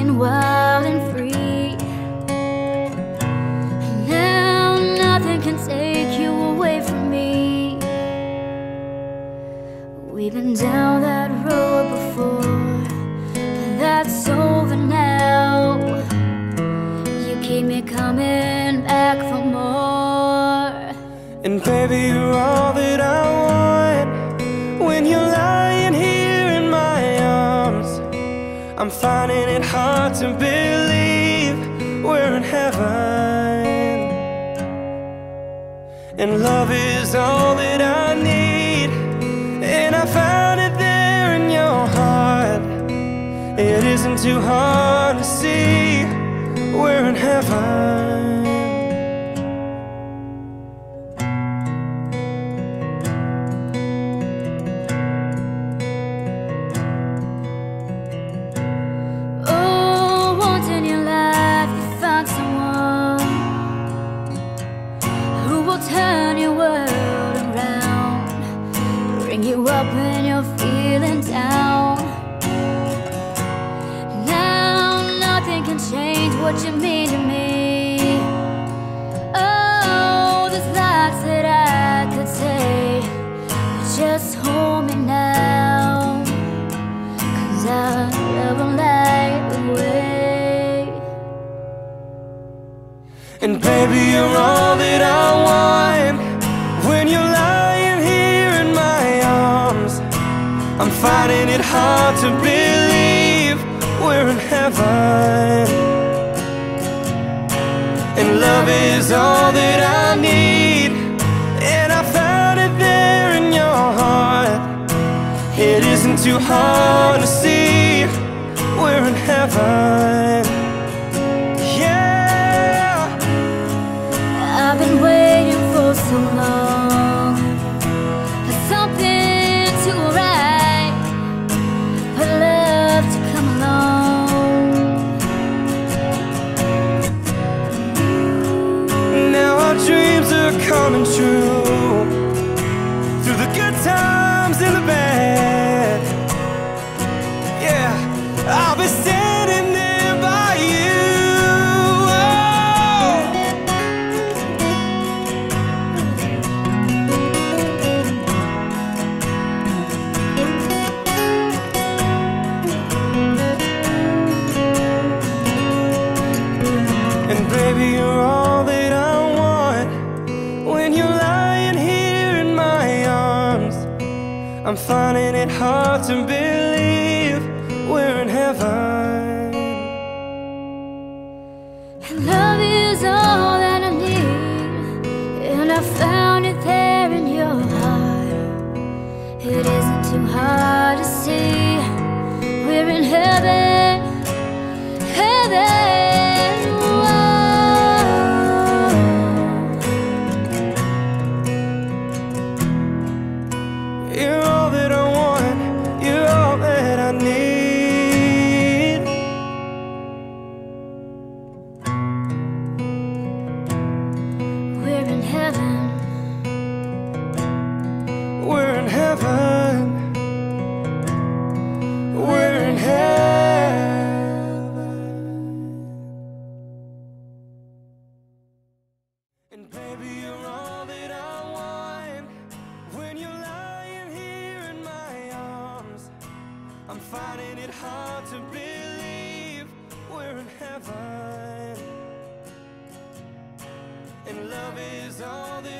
and wild and free. Now nothing can take you away from me. We've been down that road before, but that's over now. You keep me coming back for more. And baby, in heaven. And love is all that I need. And I found it there in your heart. It isn't too hard to see we're in heaven. Can change what you mean to me. Oh, there's lots that I could say, but just hold me now. Cause I never light the way. And baby, you're all that I want. When you're lying here in my arms, I'm finding it hard to believe we're in heaven. And love is all that I need. And I found it there in your heart. It isn't too hard to see we're in heaven. Times and the bad. I'm finding it hard to believe we're in heaven. And love is all that I need, and I found it there in your heart. It isn't too hard to see. We're in heaven, heaven. Baby, you're all that I want. When you're lying here in my arms, I'm finding it hard to believe we're in heaven. And love is all that